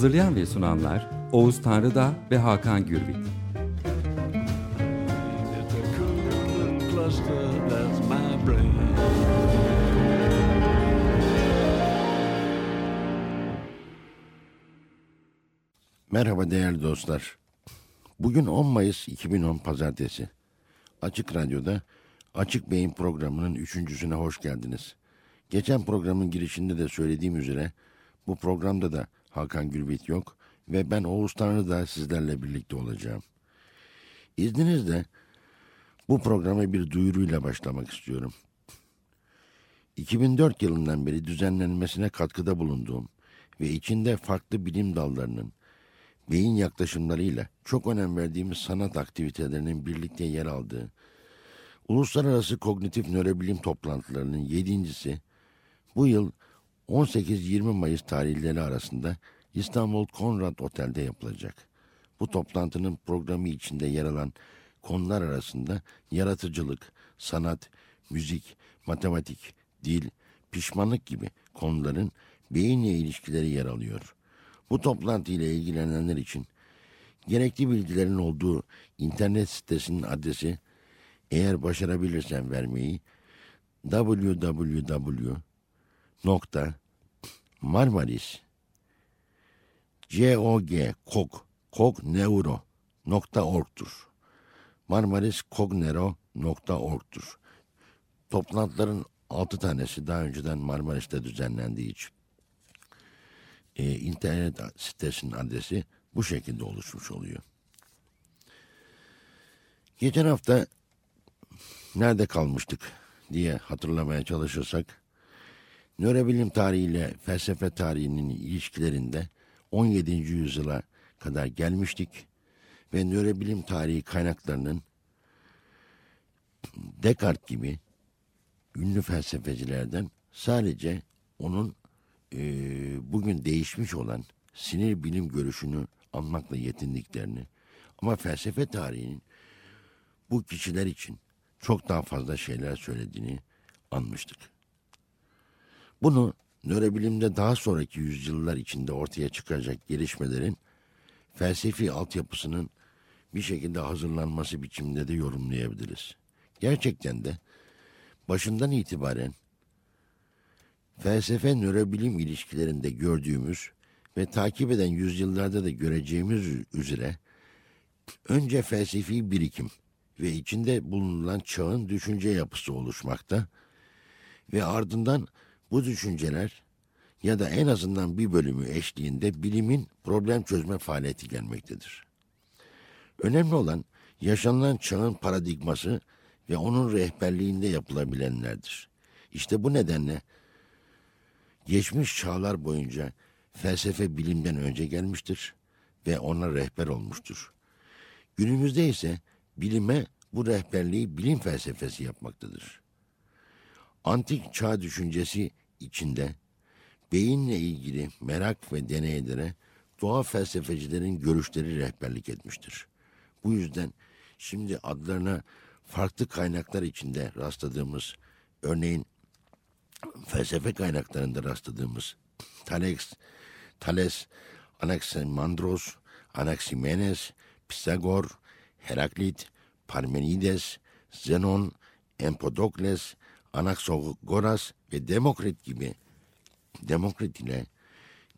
Hazırlayan ve sunanlar Oğuz Tanrıda ve Hakan Gürbüz. Merhaba değerli dostlar. Bugün 10 Mayıs 2010 Pazartesi. Açık Radyo'da Açık Beyin programının üçüncüsüne hoş geldiniz. Geçen programın girişinde de söylediğim üzere bu programda da Hakan Gülbit yok ve ben Oğuz Tanrı da sizlerle birlikte olacağım. İzninizle bu programa bir duyuruyla başlamak istiyorum. 2004 yılından beri düzenlenmesine katkıda bulunduğum ve içinde farklı bilim dallarının beyin yaklaşımlarıyla çok önem verdiğimiz sanat aktivitelerinin birlikte yer aldığı Uluslararası Kognitif Nörobilim toplantılarının yedincisi bu yıl 18-20 Mayıs tarihleri arasında İstanbul Konrad Otel'de yapılacak. Bu toplantının programı içinde yer alan konular arasında yaratıcılık, sanat, müzik, matematik, dil, pişmanlık gibi konuların beyinle ilişkileri yer alıyor. Bu toplantı ile ilgilenenler için gerekli bilgilerin olduğu internet sitesinin adresi eğer başarabilirsem vermeyi www nokta marmaris cog kog kog neuro nokta org'tur. Marmaris Kognero nokta org'tur. Toplantıların altı tanesi daha önceden Marmaris'te düzenlendiği için e, internet sitesinin adresi bu şekilde oluşmuş oluyor. Geçen hafta nerede kalmıştık diye hatırlamaya çalışırsak nörobilim tarihiyle felsefe tarihinin ilişkilerinde 17. yüzyıla kadar gelmiştik ve nörobilim tarihi kaynaklarının Descartes gibi ünlü felsefecilerden sadece onun e, bugün değişmiş olan sinir bilim görüşünü anmakla yetindiklerini ama felsefe tarihinin bu kişiler için çok daha fazla şeyler söylediğini anmıştık. Bunu nörobilimde daha sonraki yüzyıllar içinde ortaya çıkacak gelişmelerin felsefi altyapısının bir şekilde hazırlanması biçiminde de yorumlayabiliriz. Gerçekten de başından itibaren felsefe nörobilim ilişkilerinde gördüğümüz ve takip eden yüzyıllarda da göreceğimiz üzere önce felsefi birikim ve içinde bulunan çağın düşünce yapısı oluşmakta ve ardından bu düşünceler ya da en azından bir bölümü eşliğinde bilimin problem çözme faaliyeti gelmektedir. Önemli olan yaşanılan çağın paradigması ve onun rehberliğinde yapılabilenlerdir. İşte bu nedenle geçmiş çağlar boyunca felsefe bilimden önce gelmiştir ve ona rehber olmuştur. Günümüzde ise bilime bu rehberliği bilim felsefesi yapmaktadır. Antik çağ düşüncesi içinde beyinle ilgili merak ve deneylere doğa felsefecilerin görüşleri rehberlik etmiştir. Bu yüzden şimdi adlarına farklı kaynaklar içinde rastladığımız, örneğin felsefe kaynaklarında rastladığımız Thales, Thales, Anaximandros, Anaximenes, Pisagor, Heraklit, Parmenides, Zenon, Empedokles, Anaxagoras ve Demokrit gibi Demokrit ile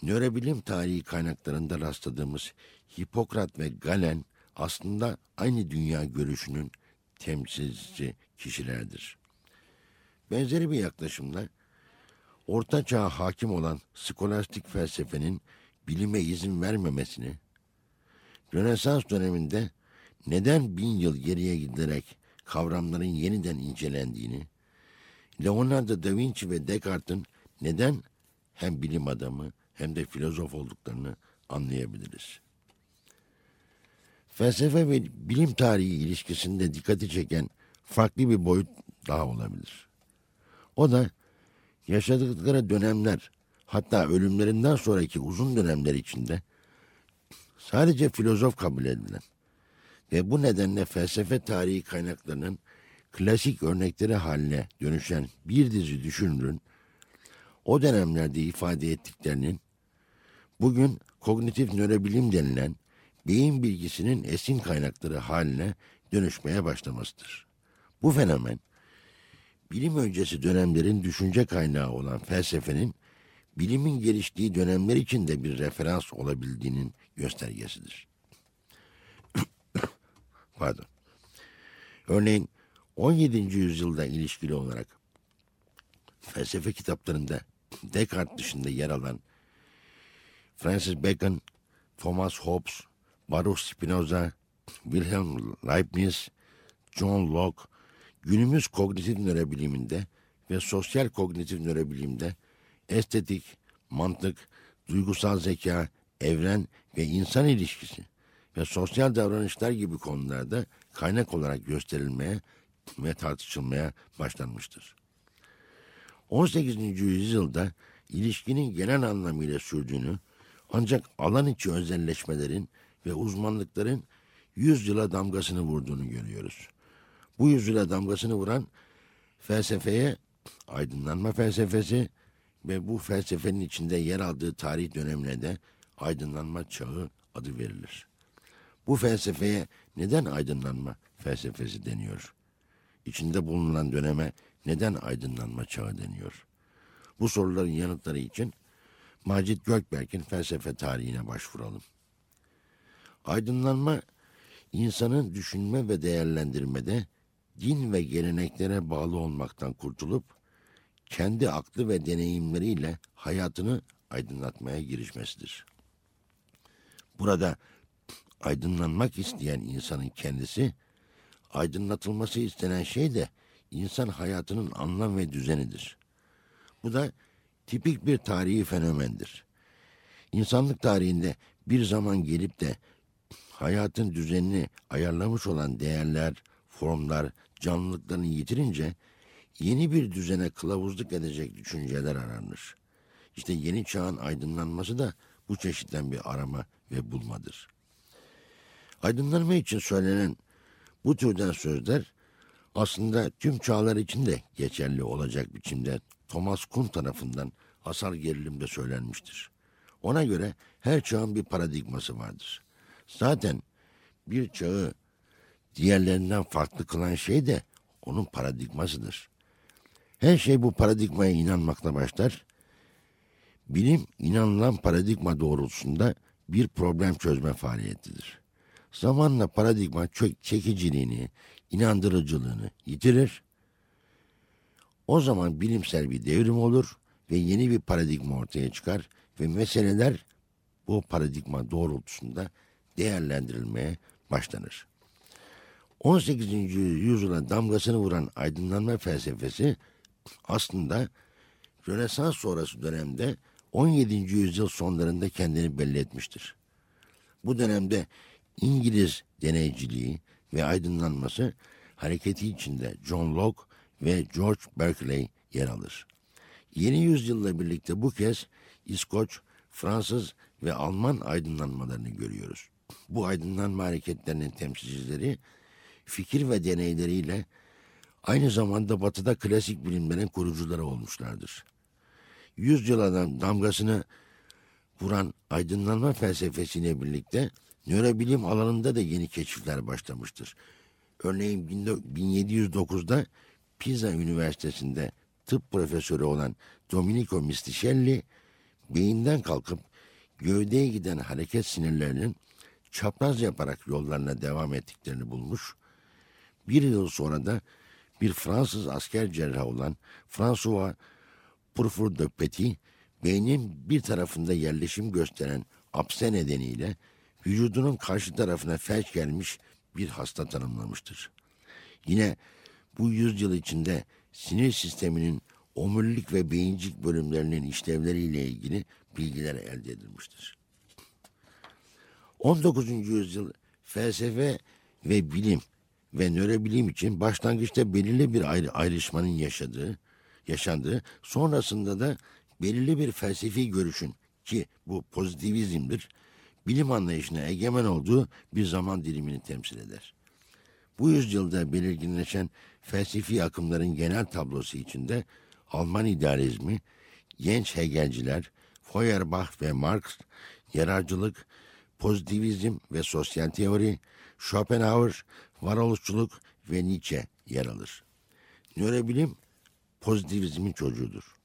nörobilim tarihi kaynaklarında rastladığımız Hipokrat ve Galen aslında aynı dünya görüşünün temsilcisi kişilerdir. Benzeri bir yaklaşımla Orta Çağ'a hakim olan skolastik felsefenin bilime izin vermemesini, Rönesans döneminde neden bin yıl geriye giderek kavramların yeniden incelendiğini, Leonardo da Vinci ve Descartes'in neden hem bilim adamı hem de filozof olduklarını anlayabiliriz. Felsefe ve bilim tarihi ilişkisinde dikkati çeken farklı bir boyut daha olabilir. O da yaşadıkları dönemler hatta ölümlerinden sonraki uzun dönemler içinde sadece filozof kabul edilen ve bu nedenle felsefe tarihi kaynaklarının klasik örnekleri haline dönüşen bir dizi düşünürün o dönemlerde ifade ettiklerinin bugün kognitif nörobilim denilen beyin bilgisinin esin kaynakları haline dönüşmeye başlamasıdır. Bu fenomen bilim öncesi dönemlerin düşünce kaynağı olan felsefenin bilimin geliştiği dönemler için de bir referans olabildiğinin göstergesidir. Pardon. Örneğin 17. yüzyılda ilişkili olarak felsefe kitaplarında Descartes dışında yer alan Francis Bacon, Thomas Hobbes, Baruch Spinoza, Wilhelm Leibniz, John Locke, günümüz kognitif nörobiliminde ve sosyal kognitif nörobilimde estetik, mantık, duygusal zeka, evren ve insan ilişkisi ve sosyal davranışlar gibi konularda kaynak olarak gösterilmeye ve tartışılmaya başlanmıştır. 18. yüzyılda ilişkinin genel anlamıyla sürdüğünü ancak alan içi özelleşmelerin ve uzmanlıkların yüzyıla damgasını vurduğunu görüyoruz. Bu yüzyıla damgasını vuran felsefeye aydınlanma felsefesi ve bu felsefenin içinde yer aldığı tarih dönemine de aydınlanma çağı adı verilir. Bu felsefeye neden aydınlanma felsefesi deniyor? İçinde bulunan döneme neden aydınlanma çağı deniyor? Bu soruların yanıtları için Macit Gökberk'in felsefe tarihine başvuralım. Aydınlanma, insanın düşünme ve değerlendirmede din ve geleneklere bağlı olmaktan kurtulup, kendi aklı ve deneyimleriyle hayatını aydınlatmaya girişmesidir. Burada aydınlanmak isteyen insanın kendisi, aydınlatılması istenen şey de insan hayatının anlam ve düzenidir. Bu da tipik bir tarihi fenomendir. İnsanlık tarihinde bir zaman gelip de hayatın düzenini ayarlamış olan değerler, formlar, canlılıklarını yitirince yeni bir düzene kılavuzluk edecek düşünceler aranır. İşte yeni çağın aydınlanması da bu çeşitten bir arama ve bulmadır. Aydınlanma için söylenen bu türden sözler aslında tüm çağlar için de geçerli olacak biçimde Thomas Kuhn tarafından asal gerilimde söylenmiştir. Ona göre her çağın bir paradigması vardır. Zaten bir çağı diğerlerinden farklı kılan şey de onun paradigmasıdır. Her şey bu paradigmaya inanmakla başlar. Bilim inanılan paradigma doğrultusunda bir problem çözme faaliyetidir. Zamanla paradigma çekiciliğini, inandırıcılığını yitirir. O zaman bilimsel bir devrim olur ve yeni bir paradigma ortaya çıkar ve meseleler bu paradigma doğrultusunda değerlendirilmeye başlanır. 18. yüzyıla damgasını vuran aydınlanma felsefesi aslında Rönesans sonrası dönemde 17. yüzyıl sonlarında kendini belli etmiştir. Bu dönemde İngiliz deneyciliği ve aydınlanması hareketi içinde John Locke ve George Berkeley yer alır. Yeni yüzyılla birlikte bu kez İskoç, Fransız ve Alman aydınlanmalarını görüyoruz. Bu aydınlanma hareketlerinin temsilcileri fikir ve deneyleriyle aynı zamanda batıda klasik bilimlerin kurucuları olmuşlardır. Yüzyıla damgasını vuran aydınlanma felsefesiyle birlikte nörobilim alanında da yeni keşifler başlamıştır. Örneğin 1709'da Pisa Üniversitesi'nde tıp profesörü olan Domenico Misticelli beyinden kalkıp gövdeye giden hareket sinirlerinin çapraz yaparak yollarına devam ettiklerini bulmuş. Bir yıl sonra da bir Fransız asker cerrahı olan François Purfur de Petit, beynin bir tarafında yerleşim gösteren apse nedeniyle vücudunun karşı tarafına felç gelmiş bir hasta tanımlamıştır. Yine bu yüzyıl içinde sinir sisteminin omurilik ve beyincik bölümlerinin işlevleriyle ilgili bilgiler elde edilmiştir. 19. yüzyıl felsefe ve bilim ve nörobilim için başlangıçta belirli bir ayrı, ayrışmanın yaşadığı, yaşandığı, sonrasında da belirli bir felsefi görüşün ki bu pozitivizmdir, bilim anlayışına egemen olduğu bir zaman dilimini temsil eder. Bu yüzyılda belirginleşen felsefi akımların genel tablosu içinde Alman idealizmi, genç Hegelciler, Feuerbach ve Marx, yararcılık, pozitivizm ve sosyal teori, Schopenhauer, varoluşçuluk ve Nietzsche yer alır. Nörobilim pozitivizmin çocuğudur.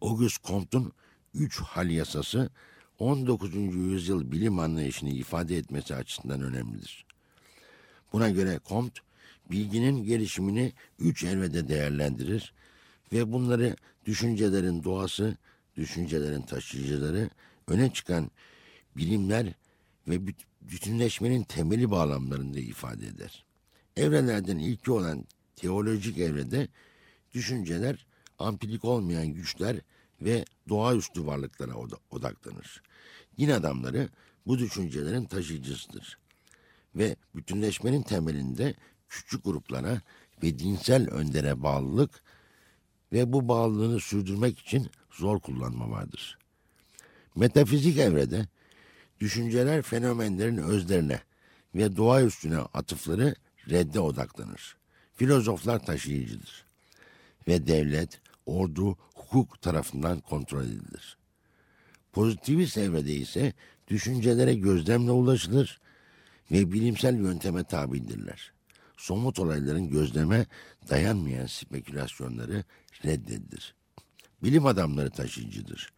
Auguste Comte'un üç hal yasası 19. yüzyıl bilim anlayışını ifade etmesi açısından önemlidir. Buna göre Comte, bilginin gelişimini üç evrede değerlendirir ve bunları düşüncelerin doğası, düşüncelerin taşıyıcıları, öne çıkan bilimler ve bütünleşmenin temeli bağlamlarında ifade eder. Evrelerden ilki olan teolojik evrede düşünceler ampilik olmayan güçler ve doğaüstü varlıklara odaklanır. Din adamları bu düşüncelerin taşıyıcısıdır. Ve bütünleşmenin temelinde küçük gruplara ve dinsel öndere bağlılık ve bu bağlılığını sürdürmek için zor kullanma vardır. Metafizik evrede düşünceler fenomenlerin özlerine ve doğa üstüne atıfları redde odaklanır. Filozoflar taşıyıcıdır ve devlet, ordu, hukuk tarafından kontrol edilir. Pozitivist evrede ise düşüncelere gözlemle ulaşılır ve bilimsel yönteme tabidirler. Somut olayların gözleme dayanmayan spekülasyonları reddedilir. Bilim adamları taşıyıcıdır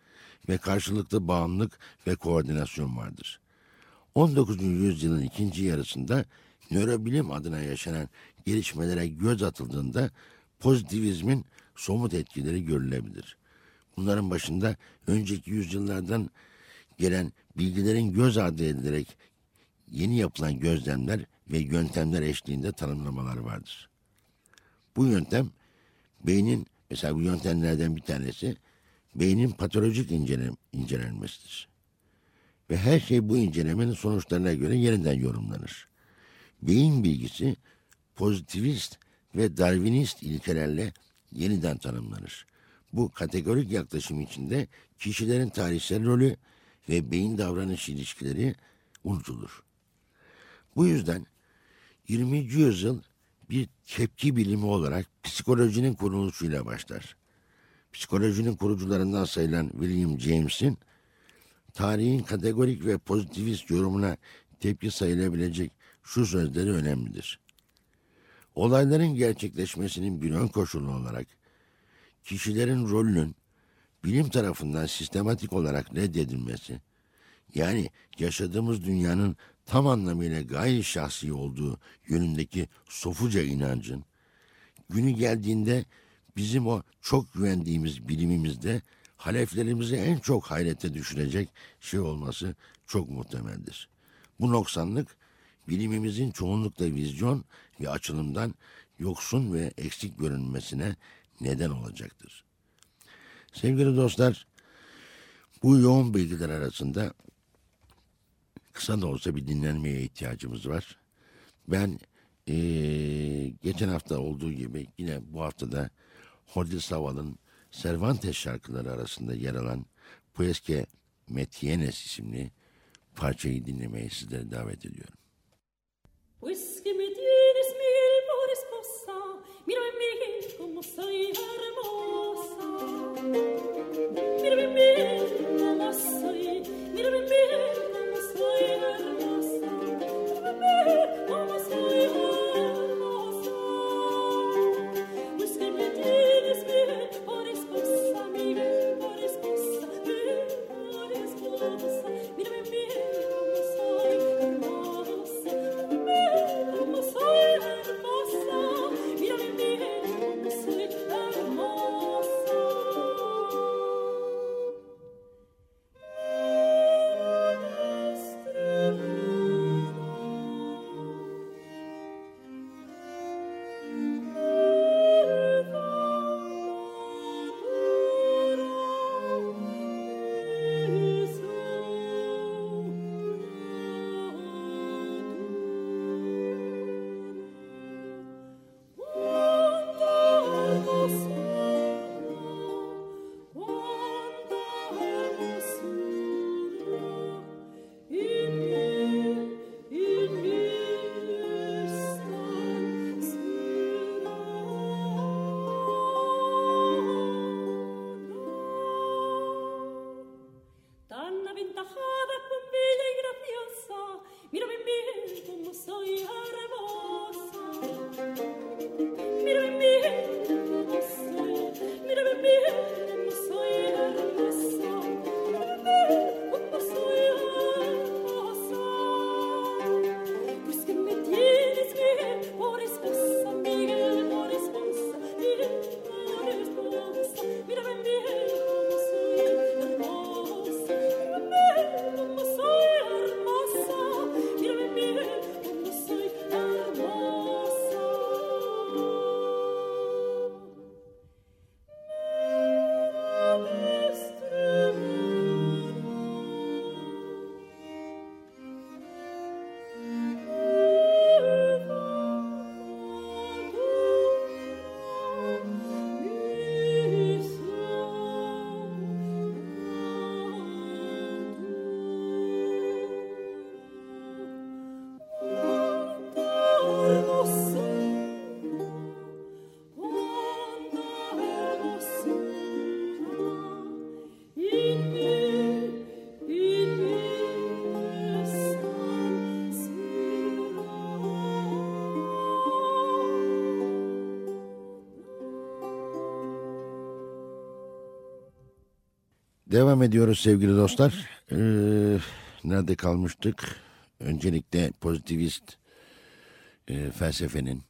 ve karşılıklı bağımlılık ve koordinasyon vardır. 19. yüzyılın ikinci yarısında nörobilim adına yaşanan gelişmelere göz atıldığında pozitivizmin somut etkileri görülebilir. Bunların başında önceki yüzyıllardan gelen bilgilerin göz ardı edilerek yeni yapılan gözlemler ve yöntemler eşliğinde tanımlamalar vardır. Bu yöntem beynin mesela bu yöntemlerden bir tanesi beynin patolojik incelen, incelenmesidir. Ve her şey bu incelemenin sonuçlarına göre yeniden yorumlanır. Beyin bilgisi pozitivist ve darwinist ilkelerle yeniden tanımlanır. Bu kategorik yaklaşım içinde kişilerin tarihsel rolü ve beyin davranış ilişkileri unutulur. Bu yüzden 20. yüzyıl bir tepki bilimi olarak psikolojinin kuruluşuyla başlar. Psikolojinin kurucularından sayılan William James'in tarihin kategorik ve pozitivist yorumuna tepki sayılabilecek şu sözleri önemlidir. Olayların gerçekleşmesinin bir ön koşulu olarak kişilerin rolünün bilim tarafından sistematik olarak reddedilmesi, yani yaşadığımız dünyanın tam anlamıyla gayri şahsi olduğu yönündeki sofuca inancın, günü geldiğinde bizim o çok güvendiğimiz bilimimizde haleflerimizi en çok hayrete düşürecek şey olması çok muhtemeldir. Bu noksanlık bilimimizin çoğunlukla vizyon ve açılımdan yoksun ve eksik görünmesine neden olacaktır. Sevgili dostlar, bu yoğun bilgiler arasında kısa da olsa bir dinlenmeye ihtiyacımız var. Ben ee, geçen hafta olduğu gibi yine bu haftada Jordi Saval'ın Cervantes şarkıları arasında yer alan Puesque Metienes isimli parçayı dinlemeye sizleri davet ediyorum. Pues Say Devam ediyoruz sevgili dostlar. Ee, nerede kalmıştık? Öncelikle pozitivist e, felsefenin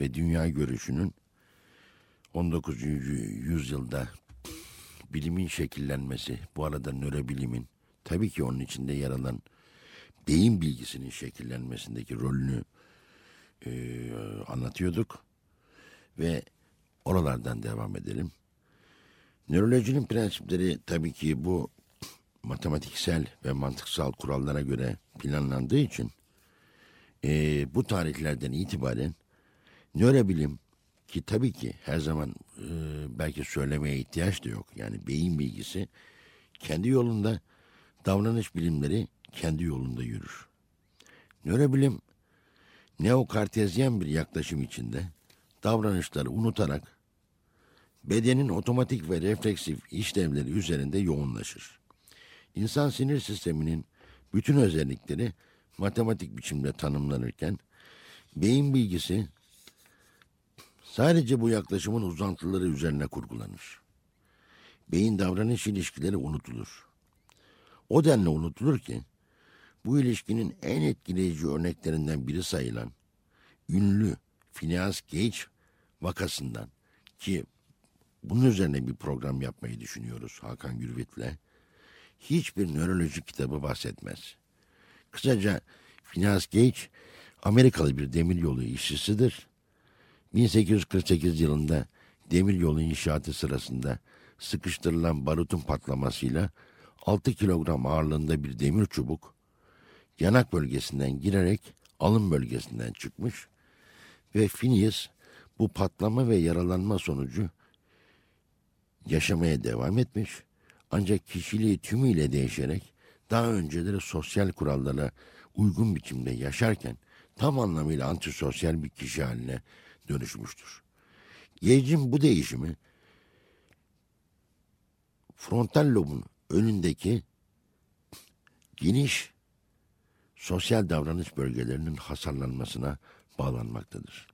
ve dünya görüşünün 19. yüzyılda bilimin şekillenmesi, bu arada nörobilimin tabii ki onun içinde yer alan beyin bilgisinin şekillenmesindeki rolünü e, anlatıyorduk ve oralardan devam edelim. Nörolojinin prensipleri tabii ki bu matematiksel ve mantıksal kurallara göre planlandığı için e, bu tarihlerden itibaren nörobilim ki tabii ki her zaman e, belki söylemeye ihtiyaç da yok. Yani beyin bilgisi kendi yolunda davranış bilimleri kendi yolunda yürür. Nörobilim neokartezyen bir yaklaşım içinde davranışları unutarak bedenin otomatik ve refleksif işlevleri üzerinde yoğunlaşır. İnsan sinir sisteminin bütün özellikleri matematik biçimde tanımlanırken beyin bilgisi sadece bu yaklaşımın uzantıları üzerine kurgulanır. Beyin davranış ilişkileri unutulur. O denli unutulur ki bu ilişkinin en etkileyici örneklerinden biri sayılan ünlü Phineas Gage vakasından ki bunun üzerine bir program yapmayı düşünüyoruz Hakan Gürvit'le. Hiçbir nöroloji kitabı bahsetmez. Kısaca Phineas Gage Amerikalı bir demiryolu işçisidir. 1848 yılında demiryolu inşaatı sırasında sıkıştırılan barutun patlamasıyla 6 kilogram ağırlığında bir demir çubuk yanak bölgesinden girerek alın bölgesinden çıkmış ve Phineas bu patlama ve yaralanma sonucu yaşamaya devam etmiş. Ancak kişiliği tümüyle değişerek daha önceleri sosyal kurallara uygun biçimde yaşarken tam anlamıyla antisosyal bir kişi haline dönüşmüştür. Gage'in bu değişimi frontal lobun önündeki geniş sosyal davranış bölgelerinin hasarlanmasına bağlanmaktadır.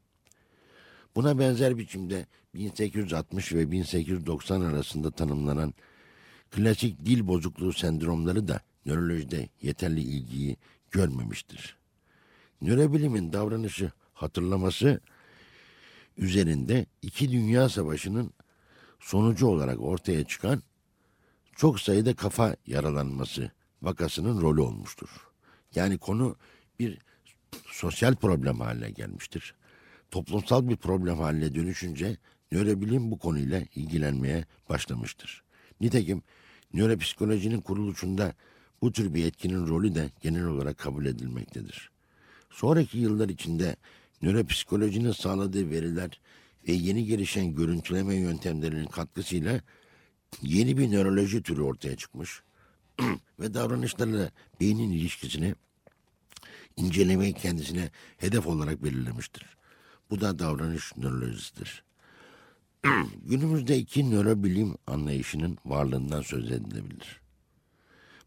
Buna benzer biçimde 1860 ve 1890 arasında tanımlanan klasik dil bozukluğu sendromları da nörolojide yeterli ilgiyi görmemiştir. Nörobilimin davranışı hatırlaması üzerinde iki dünya savaşının sonucu olarak ortaya çıkan çok sayıda kafa yaralanması vakasının rolü olmuştur. Yani konu bir sosyal problem haline gelmiştir. Toplumsal bir problem haline dönüşünce nörobilim bu konuyla ilgilenmeye başlamıştır. Nitekim nöropsikolojinin kuruluşunda bu tür bir etkinin rolü de genel olarak kabul edilmektedir. Sonraki yıllar içinde nöropsikolojinin sağladığı veriler ve yeni gelişen görüntüleme yöntemlerinin katkısıyla yeni bir nöroloji türü ortaya çıkmış ve davranışlarla beynin ilişkisini incelemeyi kendisine hedef olarak belirlemiştir. Bu da davranış nörolojisidir. Günümüzde iki nörobilim anlayışının varlığından söz edilebilir.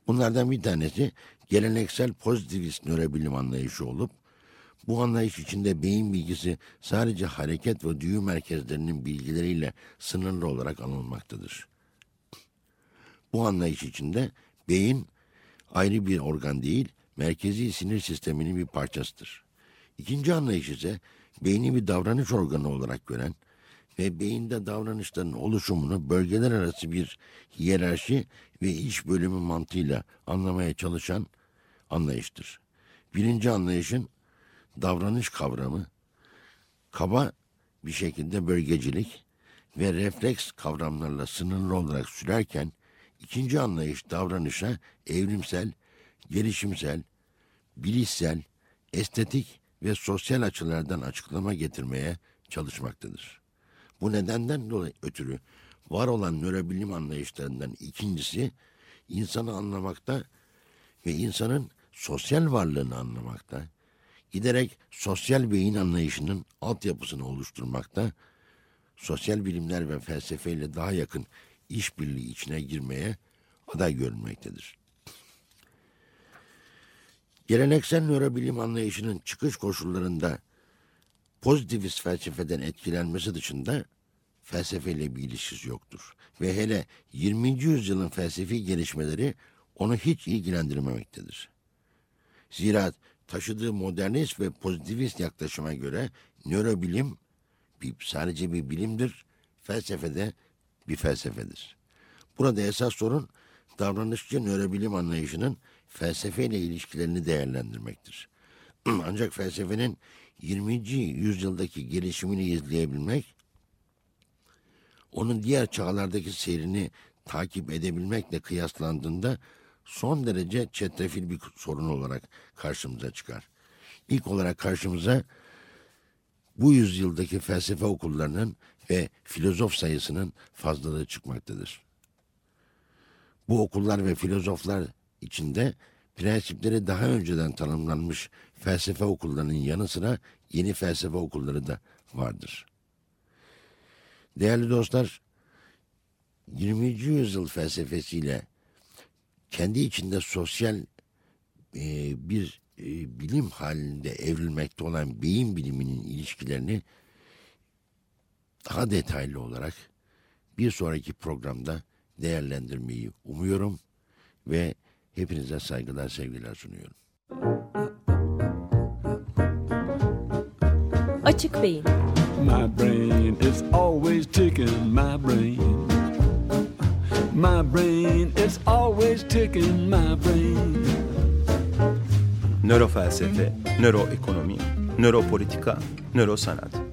Bunlardan bir tanesi geleneksel pozitivist nörobilim anlayışı olup bu anlayış içinde beyin bilgisi sadece hareket ve duyu merkezlerinin bilgileriyle sınırlı olarak anılmaktadır. Bu anlayış içinde beyin ayrı bir organ değil, merkezi sinir sisteminin bir parçasıdır. İkinci anlayış ise beyni bir davranış organı olarak gören ve beyinde davranışların oluşumunu bölgeler arası bir hiyerarşi ve iş bölümü mantığıyla anlamaya çalışan anlayıştır. Birinci anlayışın davranış kavramı kaba bir şekilde bölgecilik ve refleks kavramlarla sınırlı olarak sürerken ikinci anlayış davranışa evrimsel, gelişimsel, bilişsel, estetik ve sosyal açılardan açıklama getirmeye çalışmaktadır. Bu nedenden dolayı ötürü var olan nörobilim anlayışlarından ikincisi insanı anlamakta ve insanın sosyal varlığını anlamakta, giderek sosyal beyin anlayışının altyapısını oluşturmakta, sosyal bilimler ve felsefeyle daha yakın işbirliği içine girmeye aday görünmektedir. Geleneksel nörobilim anlayışının çıkış koşullarında pozitivist felsefeden etkilenmesi dışında felsefeyle bir ilişkisi yoktur. Ve hele 20. yüzyılın felsefi gelişmeleri onu hiç ilgilendirmemektedir. Zira taşıdığı modernist ve pozitivist yaklaşıma göre nörobilim bir, sadece bir bilimdir, felsefede bir felsefedir. Burada esas sorun davranışçı nörobilim anlayışının felsefeyle ilişkilerini değerlendirmektir. Ancak felsefenin 20. yüzyıldaki gelişimini izleyebilmek, onun diğer çağlardaki seyrini takip edebilmekle kıyaslandığında son derece çetrefil bir sorun olarak karşımıza çıkar. İlk olarak karşımıza bu yüzyıldaki felsefe okullarının ve filozof sayısının fazlalığı çıkmaktadır. Bu okullar ve filozoflar içinde prensipleri daha önceden tanımlanmış felsefe okullarının yanı sıra yeni felsefe okulları da vardır. Değerli dostlar, 20. yüzyıl felsefesiyle kendi içinde sosyal e, bir e, bilim halinde evrilmekte olan beyin biliminin ilişkilerini daha detaylı olarak bir sonraki programda değerlendirmeyi umuyorum ve hepinize saygılar sevgiler sunuyorum. Açık Beyin My brain is always ticking, my brain. My brain is always ticking, my brain. Nörofelsefe, nöroekonomi, nöropolitika, nörosanat.